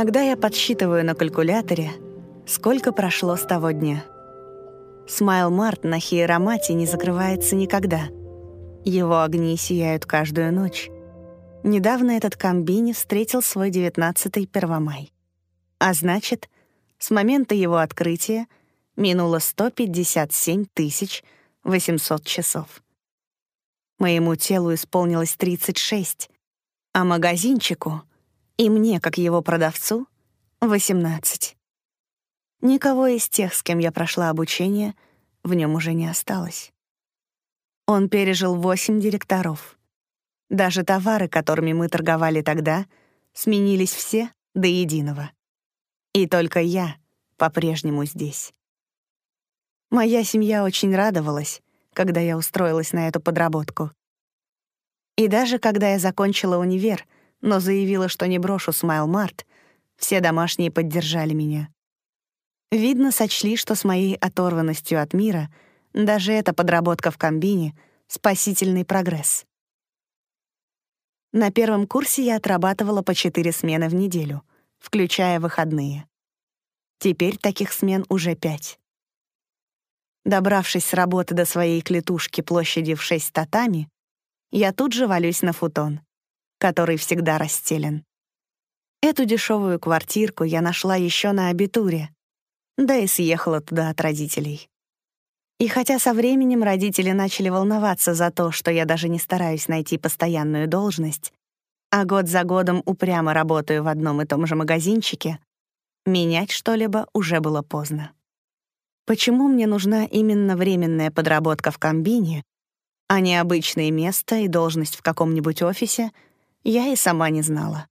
Иногда я подсчитываю на калькуляторе, сколько прошло с того дня. Смайл Март на Хиеромате не закрывается никогда. Его огни сияют каждую ночь. Недавно этот комбини встретил свой 19-й Первомай. А значит, с момента его открытия минуло 157 800 часов. Моему телу исполнилось 36, а магазинчику и мне, как его продавцу, 18. Никого из тех, с кем я прошла обучение, в нем уже не осталось. Он пережил восемь директоров. Даже товары, которыми мы торговали тогда, сменились все до единого. И только я по-прежнему здесь. Моя семья очень радовалась, когда я устроилась на эту подработку. И даже когда я закончила универ, но заявила, что не брошу Смайл Март, все домашние поддержали меня. Видно, сочли, что с моей оторванностью от мира даже эта подработка в комбине — спасительный прогресс. На первом курсе я отрабатывала по четыре смены в неделю, включая выходные. Теперь таких смен уже пять. Добравшись с работы до своей клетушки площади в шесть татами, я тут же валюсь на футон, который всегда расстелен. Эту дешевую квартирку я нашла еще на абитуре, да и съехала туда от родителей. И хотя со временем родители начали волноваться за то, что я даже не стараюсь найти постоянную должность, а год за годом упрямо работаю в одном и том же магазинчике, менять что-либо уже было поздно. Почему мне нужна именно временная подработка в комбине, а не обычное место и должность в каком-нибудь офисе, я и сама не знала.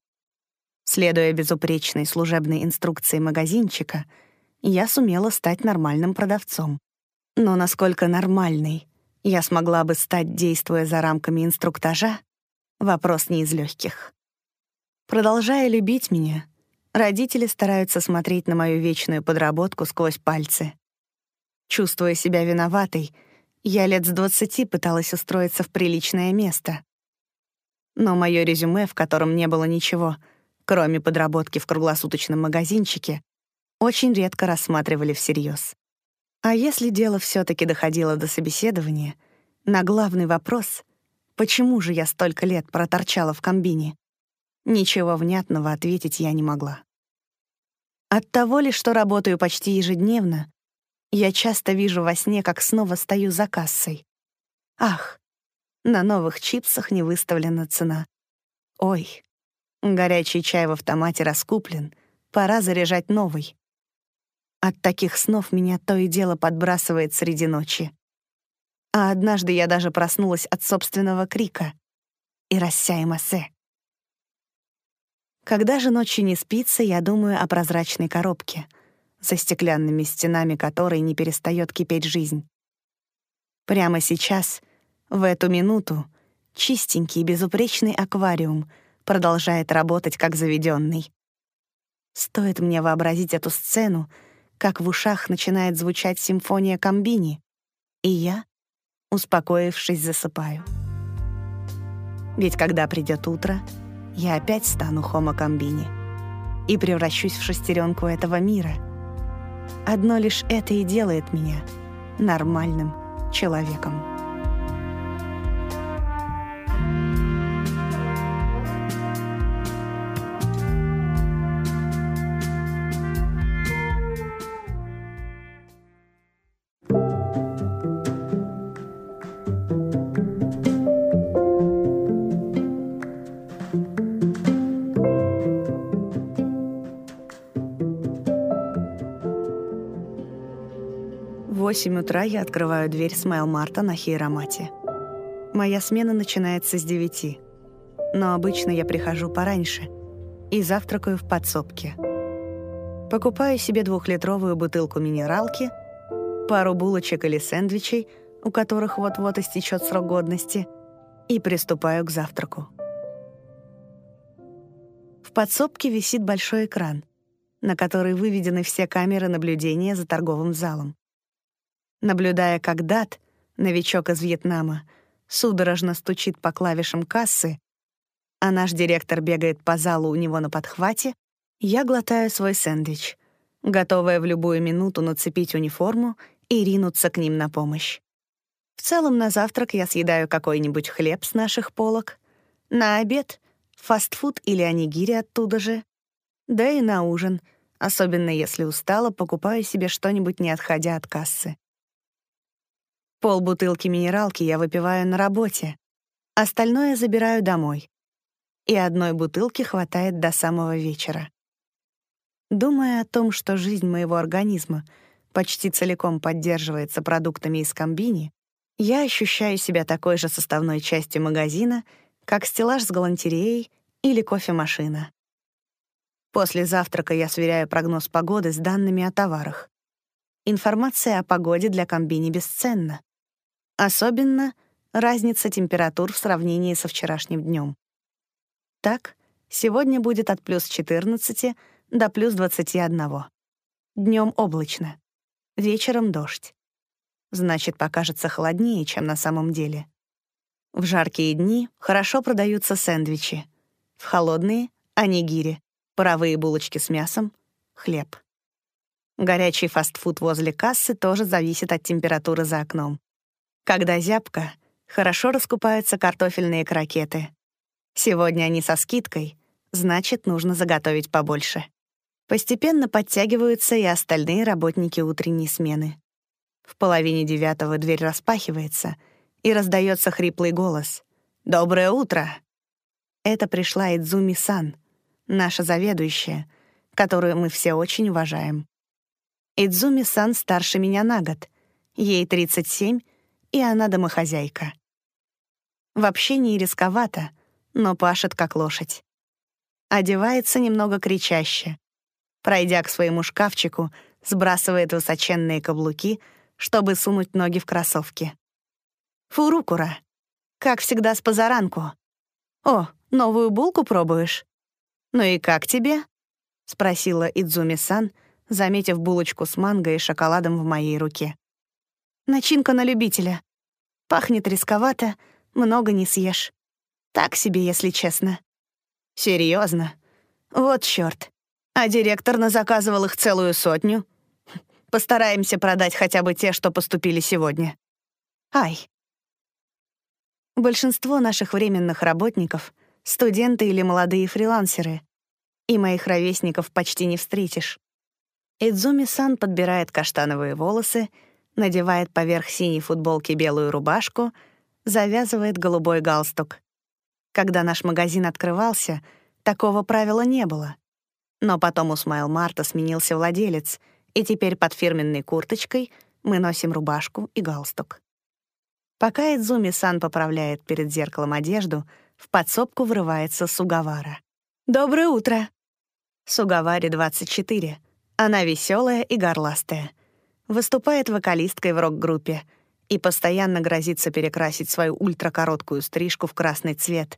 Следуя безупречной служебной инструкции магазинчика, я сумела стать нормальным продавцом. Но насколько нормальной я смогла бы стать, действуя за рамками инструктажа, вопрос не из легких. Продолжая любить меня, родители стараются смотреть на мою вечную подработку сквозь пальцы. Чувствуя себя виноватой, я лет с двадцати пыталась устроиться в приличное место. Но мое резюме, в котором не было ничего, кроме подработки в круглосуточном магазинчике, очень редко рассматривали всерьез. А если дело все таки доходило до собеседования, на главный вопрос «почему же я столько лет проторчала в комбине?» ничего внятного ответить я не могла. От того ли, что работаю почти ежедневно, я часто вижу во сне, как снова стою за кассой. Ах, на новых чипсах не выставлена цена. Ой, горячий чай в автомате раскуплен, пора заряжать новый. От таких снов меня то и дело подбрасывает среди ночи. А однажды я даже проснулась от собственного крика. И рассяемасе. Когда же ночью не спится, я думаю о прозрачной коробке — за стеклянными стенами которой не перестает кипеть жизнь. Прямо сейчас, в эту минуту, чистенький безупречный аквариум продолжает работать как заведенный. Стоит мне вообразить эту сцену, как в ушах начинает звучать симфония комбини, и я, успокоившись, засыпаю. Ведь когда придет утро, я опять стану хомо комбини и превращусь в шестеренку этого мира — Одно лишь это и делает меня нормальным человеком. Восемь утра я открываю дверь Смайл Марта на Хейромате. Моя смена начинается с девяти, но обычно я прихожу пораньше и завтракаю в подсобке. Покупаю себе двухлитровую бутылку минералки, пару булочек или сэндвичей, у которых вот-вот истечет срок годности, и приступаю к завтраку. В подсобке висит большой экран, на который выведены все камеры наблюдения за торговым залом наблюдая, как Дат, новичок из Вьетнама, судорожно стучит по клавишам кассы, а наш директор бегает по залу у него на подхвате, Я глотаю свой сэндвич, готовая в любую минуту нацепить униформу и ринуться к ним на помощь. В целом на завтрак я съедаю какой-нибудь хлеб с наших полок, на обед — фастфуд или анигири оттуда же, да и на ужин, особенно если устала, покупаю себе что-нибудь, не отходя от кассы. Пол бутылки минералки я выпиваю на работе, остальное забираю домой. И одной бутылки хватает до самого вечера. Думая о том, что жизнь моего организма почти целиком поддерживается продуктами из комбини, я ощущаю себя такой же составной частью магазина, как стеллаж с галантереей или кофемашина. После завтрака я сверяю прогноз погоды с данными о товарах. Информация о погоде для комбини бесценна. Особенно разница температур в сравнении со вчерашним днем. Так, сегодня будет от плюс 14 до плюс 21. Днем облачно, вечером дождь. Значит, покажется холоднее, чем на самом деле. В жаркие дни хорошо продаются сэндвичи. В холодные — анигири, паровые булочки с мясом, хлеб. Горячий фастфуд возле кассы тоже зависит от температуры за окном. Когда зябко, хорошо раскупаются картофельные крокеты. Сегодня они со скидкой, значит, нужно заготовить побольше. Постепенно подтягиваются и остальные работники утренней смены. В половине девятого дверь распахивается, и раздается хриплый голос. «Доброе утро!» Это пришла Идзуми-сан, наша заведующая, которую мы все очень уважаем. Идзуми-сан старше меня на год. Ей 37, и она домохозяйка. В общении рисковато, но пашет как лошадь. Одевается немного кричаще, Пройдя к своему шкафчику, сбрасывает высоченные каблуки, чтобы сунуть ноги в кроссовки. «Фурукура, как всегда с позаранку. О, новую булку пробуешь? Ну и как тебе?» — спросила Идзуми-сан, заметив булочку с манго и шоколадом в моей руке. «Начинка на любителя. Пахнет рисковато, много не съешь. Так себе, если честно». «Серьезно? Вот чёрт. А директор назаказывал их целую сотню. Постараемся продать хотя бы те, что поступили сегодня. Ай. Большинство наших временных работников — студенты или молодые фрилансеры, и моих ровесников почти не встретишь. Идзуми-сан подбирает каштановые волосы, надевает поверх синей футболки белую рубашку, завязывает голубой галстук. Когда наш магазин открывался, такого правила не было. Но потом у Смайл Марта сменился владелец, и теперь под фирменной курточкой мы носим рубашку и галстук. Пока Идзуми-сан поправляет перед зеркалом одежду, в подсобку врывается Сугавара. «Доброе утро!» Сугаваре 24. Она веселая и горластая. Выступает вокалисткой в рок-группе и постоянно грозится перекрасить свою ультракороткую стрижку в красный цвет.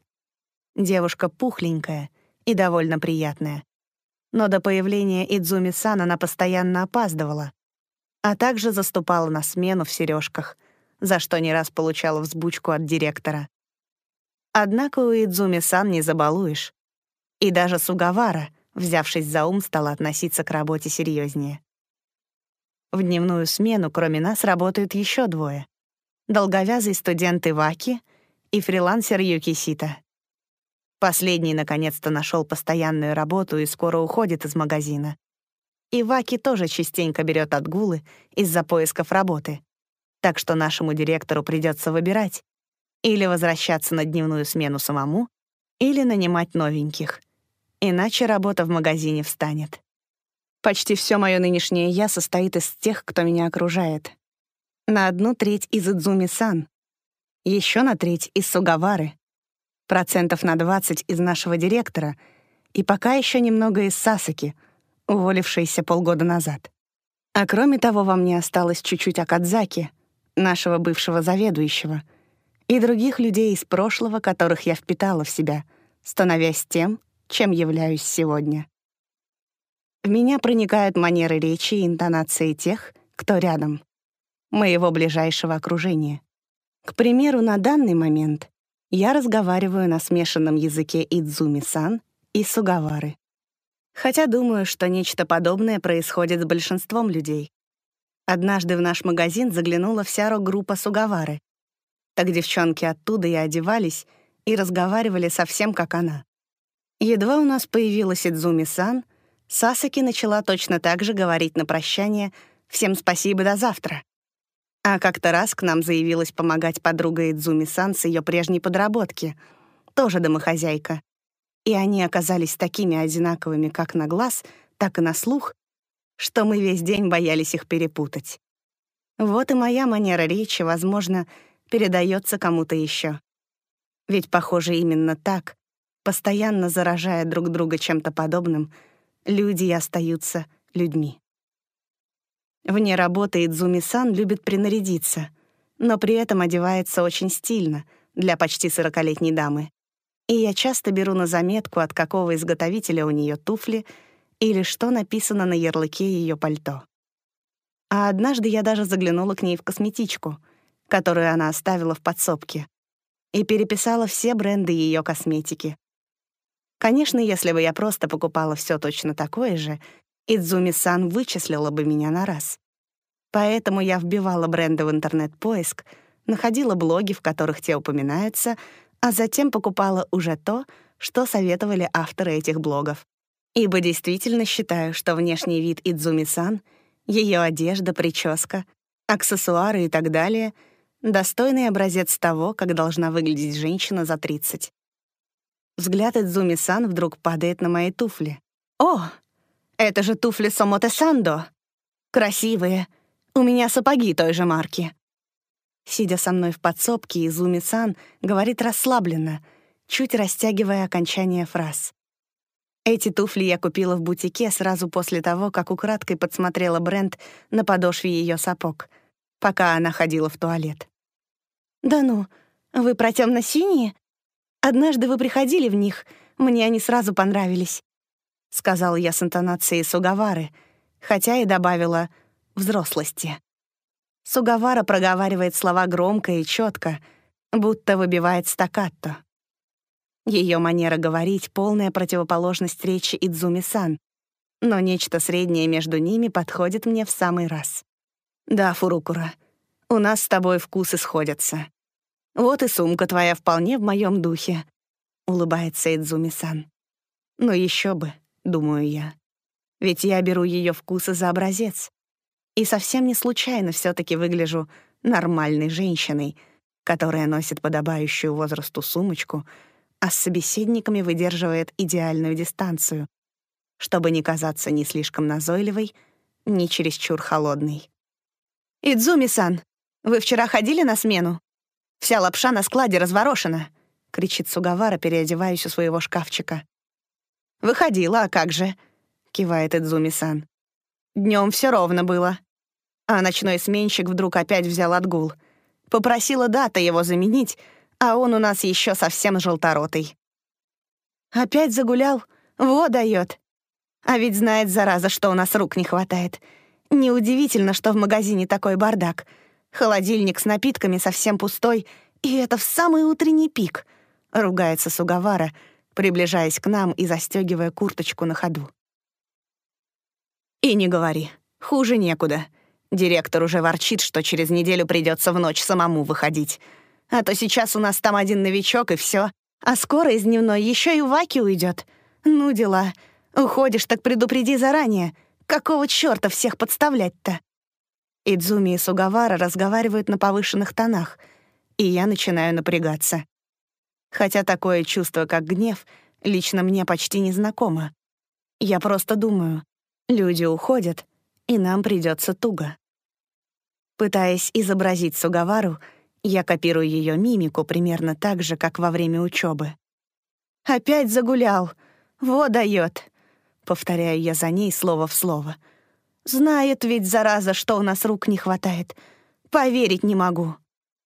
Девушка пухленькая и довольно приятная но до появления Идзуми-сан она постоянно опаздывала, а также заступала на смену в сережках, за что не раз получала взбучку от директора. Однако у Идзуми-сан не забалуешь. И даже Сугавара, взявшись за ум, стала относиться к работе серьезнее. В дневную смену, кроме нас, работают еще двое. Долговязый студент Иваки и фрилансер Юкисита. Последний наконец-то нашел постоянную работу и скоро уходит из магазина. И Ваки тоже частенько берет отгулы из-за поисков работы. Так что нашему директору придется выбирать или возвращаться на дневную смену самому, или нанимать новеньких. Иначе работа в магазине встанет. Почти все мое нынешнее «я» состоит из тех, кто меня окружает. На одну треть из Идзуми-сан, еще на треть из Сугавары, процентов на 20 из нашего директора и пока еще немного из Сасаки, уволившейся полгода назад. А кроме того, во мне осталось чуть-чуть Акадзаки, нашего бывшего заведующего, и других людей из прошлого, которых я впитала в себя, становясь тем, чем являюсь сегодня. В меня проникают манеры речи и интонации тех, кто рядом, моего ближайшего окружения. К примеру, на данный момент я разговариваю на смешанном языке Идзуми-сан и Сугавары. Хотя думаю, что нечто подобное происходит с большинством людей. Однажды в наш магазин заглянула вся рок-группа Сугавары. Так девчонки оттуда и одевались, и разговаривали совсем как она. Едва у нас появилась Идзуми-сан, Сасаки начала точно так же говорить на прощание «Всем спасибо, до завтра». А как-то раз к нам заявилась помогать подруга Идзуми-сан с ее прежней подработки, тоже домохозяйка. И они оказались такими одинаковыми как на глаз, так и на слух, что мы весь день боялись их перепутать. Вот и моя манера речи, возможно, передается кому-то еще. Ведь, похоже, именно так, постоянно заражая друг друга чем-то подобным, люди остаются людьми. Вне работы Идзуми-сан любит принарядиться, но при этом одевается очень стильно для почти сорокалетней дамы. И я часто беру на заметку, от какого изготовителя у нее туфли или что написано на ярлыке ее пальто. А однажды я даже заглянула к ней в косметичку, которую она оставила в подсобке, и переписала все бренды ее косметики. Конечно, если бы я просто покупала все точно такое же, Идзуми-сан вычислила бы меня на раз. Поэтому я вбивала бренды в интернет-поиск, находила блоги, в которых те упоминаются, а затем покупала уже то, что советовали авторы этих блогов. Ибо действительно считаю, что внешний вид Идзуми-сан, ее одежда, прическа, аксессуары и так далее — достойный образец того, как должна выглядеть женщина за 30. Взгляд Идзуми-сан вдруг падает на мои туфли. «О, это же туфли Сомоте Сандо. Красивые. У меня сапоги той же марки. Сидя со мной в подсобке, Изуми-сан говорит расслабленно, чуть растягивая окончание фраз. Эти туфли я купила в бутике сразу после того, как украдкой подсмотрела бренд на подошве ее сапог, пока она ходила в туалет. «Да ну, вы про темно синие Однажды вы приходили в них, мне они сразу понравились. — сказала я с интонацией Сугавары, хотя и добавила «взрослости». Сугавара проговаривает слова громко и четко, будто выбивает стаккато. Ее манера говорить — полная противоположность речи Идзуми-сан, но нечто среднее между ними подходит мне в самый раз. «Да, Фурукура, у нас с тобой вкусы сходятся. Вот и сумка твоя вполне в моем духе», — улыбается Идзуми-сан. «Ну еще бы, — думаю я. Ведь я беру ее вкусы за образец. И совсем не случайно все таки выгляжу нормальной женщиной, которая носит подобающую возрасту сумочку, а с собеседниками выдерживает идеальную дистанцию, чтобы не казаться ни слишком назойливой, ни чересчур холодной. «Идзуми-сан, вы вчера ходили на смену? Вся лапша на складе разворошена», — кричит Сугавара, переодеваясь у своего шкафчика. «Выходила, а как же?» — кивает Идзуми-сан. Днем все ровно было. А ночной сменщик вдруг опять взял отгул. Попросила дата его заменить, а он у нас еще совсем желторотый. Опять загулял? Во дает. А ведь знает, зараза, что у нас рук не хватает. Неудивительно, что в магазине такой бардак. Холодильник с напитками совсем пустой, и это в самый утренний пик, — ругается Сугавара, приближаясь к нам и застегивая курточку на ходу. «И не говори, хуже некуда. Директор уже ворчит, что через неделю придется в ночь самому выходить. А то сейчас у нас там один новичок, и все. А скоро из дневной еще и Ваки уйдет. Ну дела. Уходишь, так предупреди заранее. Какого чёрта всех подставлять-то?» Идзуми и Сугавара разговаривают на повышенных тонах, и я начинаю напрягаться хотя такое чувство, как гнев, лично мне почти не знакомо. Я просто думаю, люди уходят, и нам придется туго. Пытаясь изобразить Сугавару, я копирую ее мимику примерно так же, как во время учебы. «Опять загулял! Во дает!» — повторяю я за ней слово в слово. «Знает ведь, зараза, что у нас рук не хватает. Поверить не могу».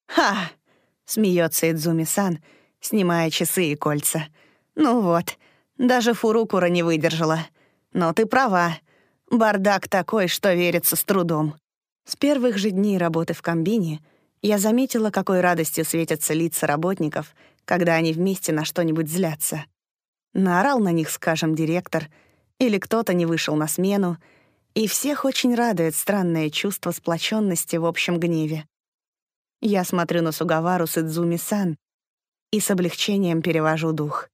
«Ха!» — смеется Идзуми-сан — снимая часы и кольца. «Ну вот, даже Фурукура не выдержала. Но ты права. Бардак такой, что верится с трудом». С первых же дней работы в комбине я заметила, какой радостью светятся лица работников, когда они вместе на что-нибудь злятся. Наорал на них, скажем, директор, или кто-то не вышел на смену, и всех очень радует странное чувство сплоченности в общем гневе. Я смотрю на Сугавару с Идзуми-сан и с облегчением перевожу дух.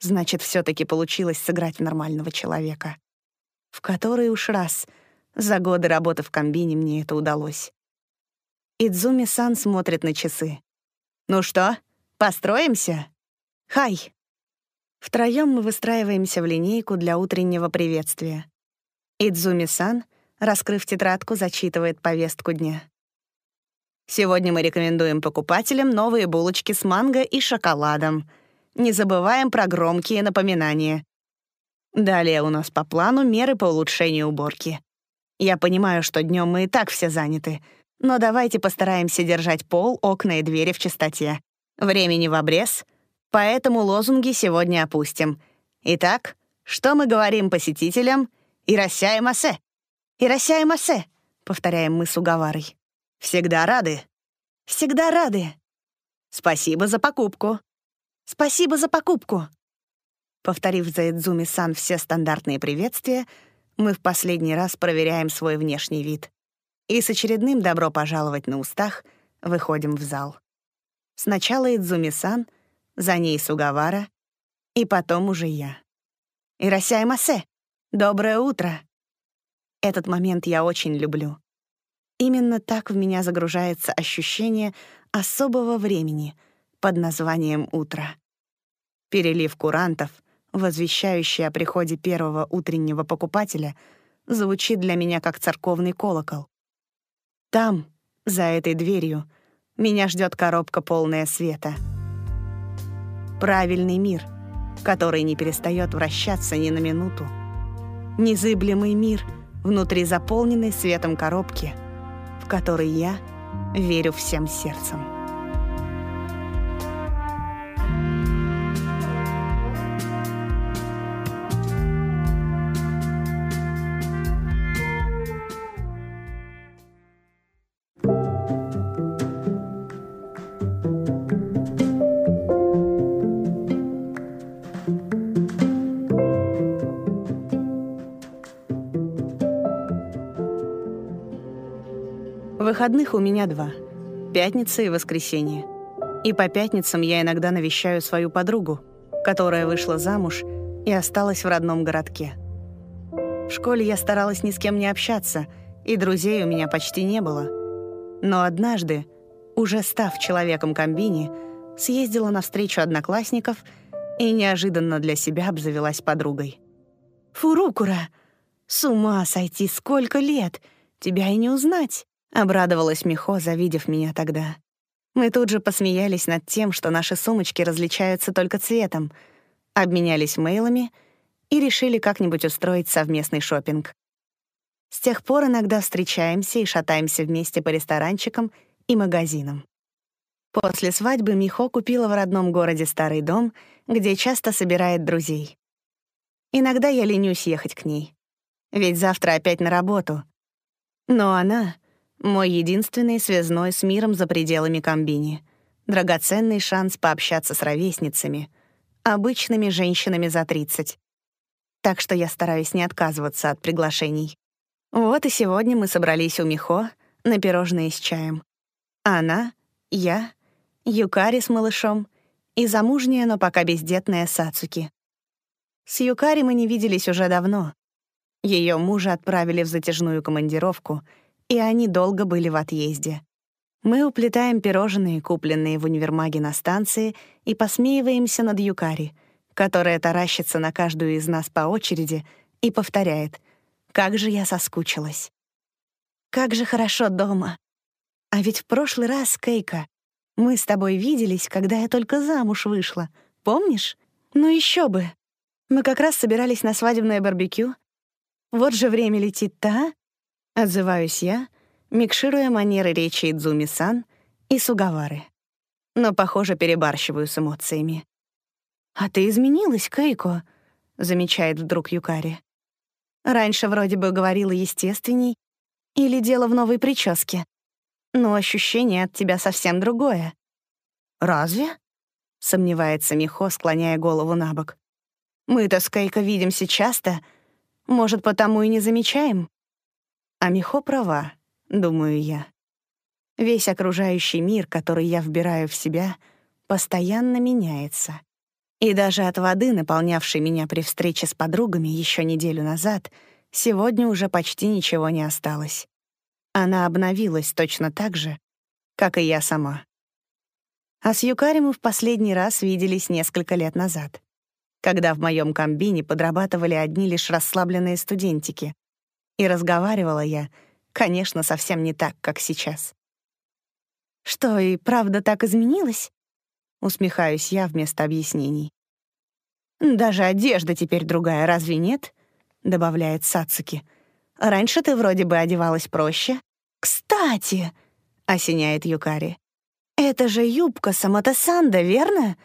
Значит, все таки получилось сыграть нормального человека. В который уж раз за годы работы в комбине мне это удалось. Идзуми-сан смотрит на часы. «Ну что, построимся?» «Хай!» Втроем мы выстраиваемся в линейку для утреннего приветствия. Идзуми-сан, раскрыв тетрадку, зачитывает повестку дня. Сегодня мы рекомендуем покупателям новые булочки с манго и шоколадом. Не забываем про громкие напоминания. Далее у нас по плану меры по улучшению уборки. Я понимаю, что днем мы и так все заняты, но давайте постараемся держать пол, окна и двери в чистоте. Времени в обрез, поэтому лозунги сегодня опустим. Итак, что мы говорим посетителям? «Иросяй масе!» «Иросяй масе!» — повторяем мы с уговарой. «Всегда рады!» «Всегда рады!» «Спасибо за покупку!» «Спасибо за покупку!» Повторив за Эдзуми-сан все стандартные приветствия, мы в последний раз проверяем свой внешний вид. И с очередным «добро пожаловать» на устах выходим в зал. Сначала Идзуми-сан, за ней Сугавара, и потом уже я. «Иросяй масе!» «Доброе утро!» Этот момент я очень люблю. Именно так в меня загружается ощущение особого времени под названием «утро». Перелив курантов, возвещающий о приходе первого утреннего покупателя, звучит для меня как церковный колокол. Там, за этой дверью, меня ждет коробка полная света. Правильный мир, который не перестает вращаться ни на минуту незыблемый мир внутри заполненной светом коробки, в которой я верю всем сердцем. Выходных у меня два — пятница и воскресенье. И по пятницам я иногда навещаю свою подругу, которая вышла замуж и осталась в родном городке. В школе я старалась ни с кем не общаться, и друзей у меня почти не было. Но однажды, уже став человеком комбини, съездила на встречу одноклассников и неожиданно для себя обзавелась подругой. «Фурукура! С ума сойти, сколько лет! Тебя и не узнать!» Обрадовалась Михо, завидев меня тогда. Мы тут же посмеялись над тем, что наши сумочки различаются только цветом, обменялись мейлами и решили как-нибудь устроить совместный шопинг. С тех пор иногда встречаемся и шатаемся вместе по ресторанчикам и магазинам. После свадьбы Михо купила в родном городе старый дом, где часто собирает друзей. Иногда я ленюсь ехать к ней, ведь завтра опять на работу. Но она мой единственный связной с миром за пределами комбини. Драгоценный шанс пообщаться с ровесницами, обычными женщинами за 30. Так что я стараюсь не отказываться от приглашений. Вот и сегодня мы собрались у Михо на пирожные с чаем. Она, я, Юкари с малышом и замужняя, но пока бездетная Сацуки. С Юкари мы не виделись уже давно. Ее мужа отправили в затяжную командировку — и они долго были в отъезде. Мы уплетаем пирожные, купленные в универмаге на станции, и посмеиваемся над Юкари, которая таращится на каждую из нас по очереди и повторяет «Как же я соскучилась!» «Как же хорошо дома!» А ведь в прошлый раз, Кейка, мы с тобой виделись, когда я только замуж вышла. Помнишь? Ну еще бы. Мы как раз собирались на свадебное барбекю. Вот же время летит-то, а? Отзываюсь я, микшируя манеры речи Идзуми-сан и Сугавары. Но, похоже, перебарщиваю с эмоциями. «А ты изменилась, Кейко», — замечает вдруг Юкари. «Раньше вроде бы говорила естественней или дело в новой прическе, но ощущение от тебя совсем другое». «Разве?» — сомневается Михо, склоняя голову на бок. «Мы-то с Кейко видимся часто, Может, потому и не замечаем? А Михо права, думаю я. Весь окружающий мир, который я вбираю в себя, постоянно меняется. И даже от воды, наполнявшей меня при встрече с подругами еще неделю назад, сегодня уже почти ничего не осталось. Она обновилась точно так же, как и я сама. А с Юкари мы в последний раз виделись несколько лет назад, когда в моем комбине подрабатывали одни лишь расслабленные студентики. И разговаривала я, конечно, совсем не так, как сейчас. «Что, и правда так изменилось?» Усмехаюсь я вместо объяснений. «Даже одежда теперь другая, разве нет?» — добавляет Сацуки. «Раньше ты вроде бы одевалась проще». «Кстати!» — осеняет Юкари. «Это же юбка Самата-санда, верно?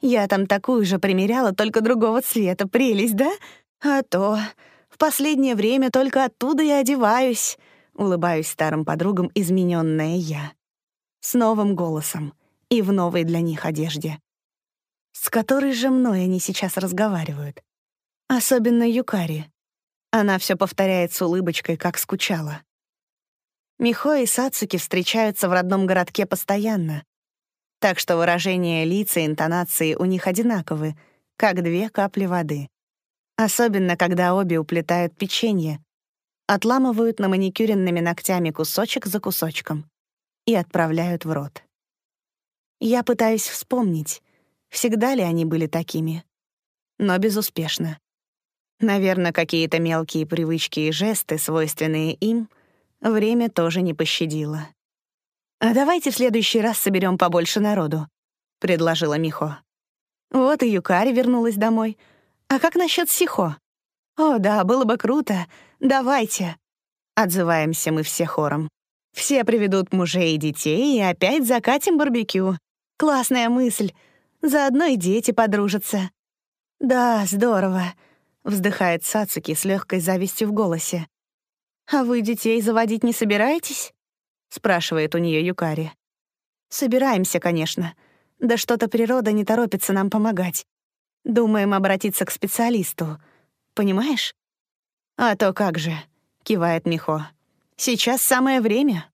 Я там такую же примеряла, только другого цвета. Прелесть, да? А то последнее время только оттуда и одеваюсь», — улыбаюсь старым подругам, измененная я с новым голосом и в новой для них одежде. С которой же мной они сейчас разговаривают? Особенно Юкари. Она все повторяет с улыбочкой, как скучала. Михо и Сацуки встречаются в родном городке постоянно, так что выражения лица и интонации у них одинаковы, как две капли воды. Особенно, когда обе уплетают печенье, отламывают на маникюренными ногтями кусочек за кусочком и отправляют в рот. Я пытаюсь вспомнить, всегда ли они были такими, но безуспешно. Наверное, какие-то мелкие привычки и жесты, свойственные им, время тоже не пощадило. «А давайте в следующий раз соберем побольше народу», — предложила Михо. Вот и Юкари вернулась домой. А как насчет Сихо? О, да, было бы круто. Давайте. Отзываемся мы все хором. Все приведут мужей и детей, и опять закатим барбекю. Классная мысль. Заодно и дети подружатся. Да, здорово, вздыхает Сацуки с легкой завистью в голосе. А вы детей заводить не собираетесь? спрашивает у нее Юкари. Собираемся, конечно. Да что-то природа не торопится нам помогать. Думаем обратиться к специалисту. Понимаешь? А то как же, кивает Михо. Сейчас самое время.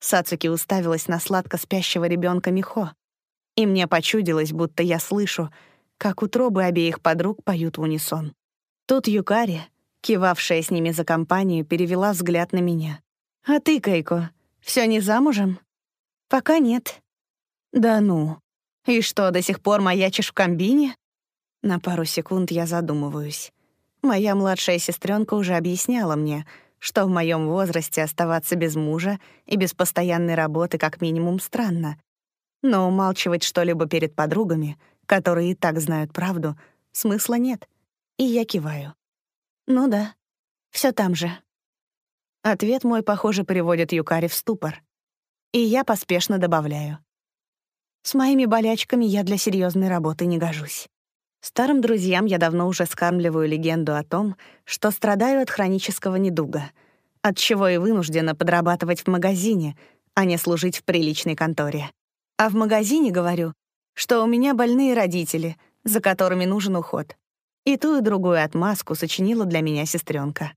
Сацуки уставилась на сладко спящего ребенка Михо, и мне почудилось, будто я слышу, как утробы обеих подруг поют в унисон. Тут Юкари, кивавшая с ними за компанию, перевела взгляд на меня. «А ты, Кейко, все не замужем?» «Пока нет». «Да ну. И что, до сих пор маячишь в комбине?» На пару секунд я задумываюсь. Моя младшая сестренка уже объясняла мне — что в моем возрасте оставаться без мужа и без постоянной работы как минимум странно. Но умалчивать что-либо перед подругами, которые и так знают правду, смысла нет. И я киваю. Ну да, все там же. Ответ мой, похоже, приводит Юкари в ступор. И я поспешно добавляю. С моими болячками я для серьезной работы не гожусь. Старым друзьям я давно уже скармливаю легенду о том, что страдаю от хронического недуга, от чего и вынуждена подрабатывать в магазине, а не служить в приличной конторе. А в магазине говорю, что у меня больные родители, за которыми нужен уход. И ту и другую отмазку сочинила для меня сестренка.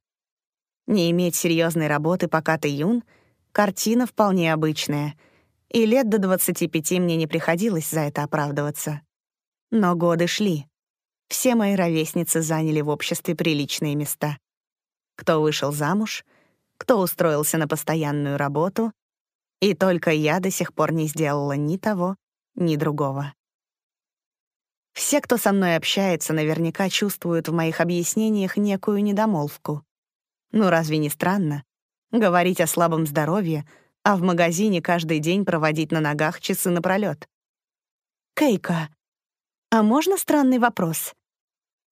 Не иметь серьезной работы, пока ты юн — картина вполне обычная, и лет до 25 мне не приходилось за это оправдываться. Но годы шли. Все мои ровесницы заняли в обществе приличные места. Кто вышел замуж, кто устроился на постоянную работу, и только я до сих пор не сделала ни того, ни другого. Все, кто со мной общается, наверняка чувствуют в моих объяснениях некую недомолвку. Ну разве не странно? Говорить о слабом здоровье, а в магазине каждый день проводить на ногах часы напролёт. «Кейка, а можно странный вопрос?»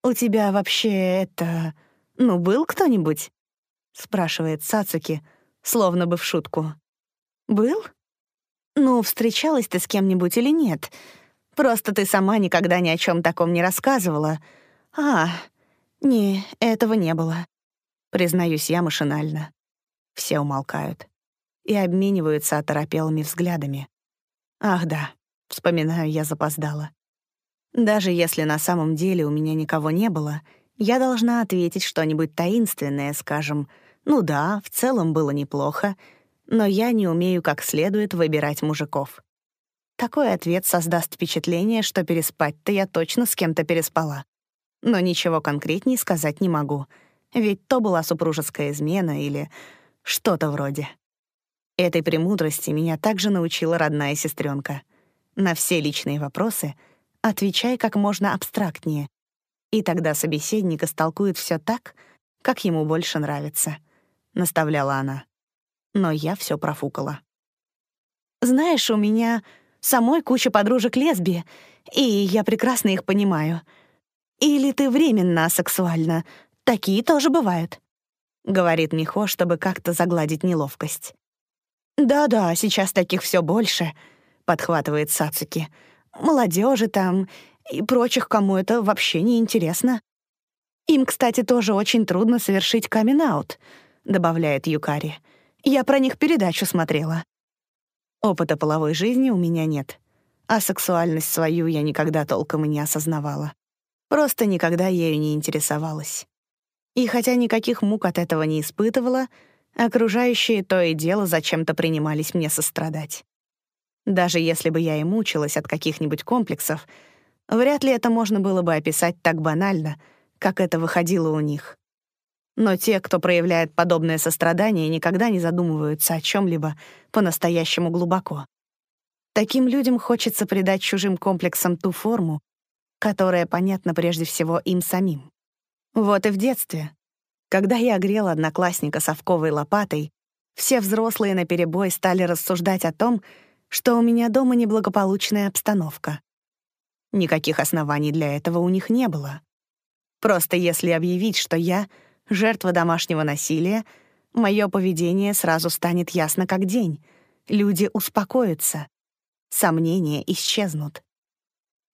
«У тебя вообще это... Ну, был кто-нибудь?» — спрашивает Сацуки, словно бы в шутку. «Был? Ну, встречалась ты с кем-нибудь или нет? Просто ты сама никогда ни о чем таком не рассказывала. А, не, этого не было. Признаюсь я машинально. Все умолкают и обмениваются оторопелыми взглядами. Ах да, вспоминаю я запоздала. Даже если на самом деле у меня никого не было, Я должна ответить что-нибудь таинственное, скажем, «Ну да, в целом было неплохо, но я не умею как следует выбирать мужиков». Такой ответ создаст впечатление, что переспать-то я точно с кем-то переспала. Но ничего конкретней сказать не могу, ведь то была супружеская измена или что-то вроде. Этой премудрости меня также научила родная сестренка. На все личные вопросы отвечай как можно абстрактнее, и тогда собеседник истолкует все так, как ему больше нравится, — наставляла она. Но я все профукала. «Знаешь, у меня самой куча подружек лесби, и я прекрасно их понимаю. Или ты временно асексуальна, такие тоже бывают», — говорит Михо, чтобы как-то загладить неловкость. «Да-да, сейчас таких все больше», — подхватывает Сацуки. «Молодежи там и прочих, кому это вообще не интересно. Им, кстати, тоже очень трудно совершить камин-аут», — добавляет Юкари. «Я про них передачу смотрела». Опыта половой жизни у меня нет, а сексуальность свою я никогда толком и не осознавала. Просто никогда ею не интересовалась. И хотя никаких мук от этого не испытывала, Окружающие то и дело зачем-то принимались мне сострадать. Даже если бы я и мучилась от каких-нибудь комплексов, вряд ли это можно было бы описать так банально, как это выходило у них. Но те, кто проявляет подобное сострадание, никогда не задумываются о чем либо по-настоящему глубоко. Таким людям хочется придать чужим комплексам ту форму, которая понятна прежде всего им самим. Вот и в детстве, когда я огрел одноклассника совковой лопатой, все взрослые наперебой стали рассуждать о том, что у меня дома неблагополучная обстановка. Никаких оснований для этого у них не было. Просто если объявить, что я — жертва домашнего насилия, мое поведение сразу станет ясно как день. Люди успокоятся. Сомнения исчезнут.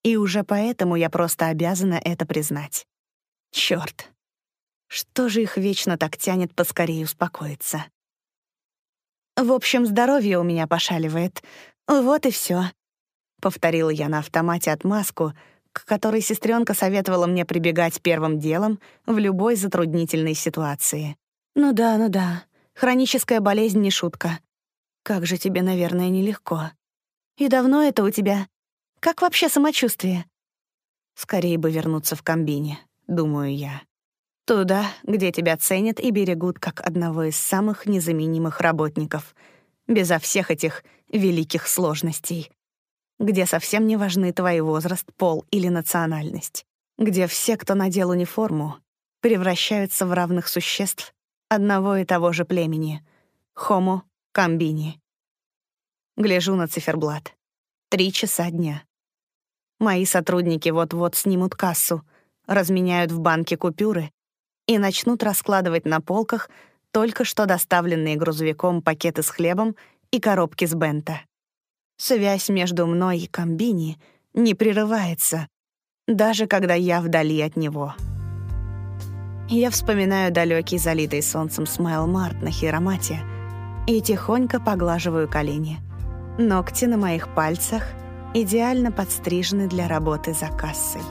И уже поэтому я просто обязана это признать. Чёрт. Что же их вечно так тянет поскорее успокоиться? В общем, здоровье у меня пошаливает. Вот и все. Повторила я на автомате отмазку, к которой сестренка советовала мне прибегать первым делом в любой затруднительной ситуации. Ну да, ну да. Хроническая болезнь не шутка. Как же тебе, наверное, нелегко. И давно это у тебя? Как вообще самочувствие? Скорее бы вернуться в комбине, думаю я. Туда, где тебя ценят и берегут как одного из самых незаменимых работников, безо всех этих великих сложностей. Где совсем не важны твой возраст, пол или национальность. Где все, кто надел униформу, превращаются в равных существ одного и того же племени — Homo комбини. Гляжу на циферблат. Три часа дня. Мои сотрудники вот-вот снимут кассу, разменяют в банке купюры и начнут раскладывать на полках только что доставленные грузовиком пакеты с хлебом и коробки с бента. Связь между мной и комбини не прерывается, даже когда я вдали от него. Я вспоминаю далекий залитый солнцем смайл март на Хиромате и тихонько поглаживаю колени. Ногти на моих пальцах идеально подстрижены для работы за кассой.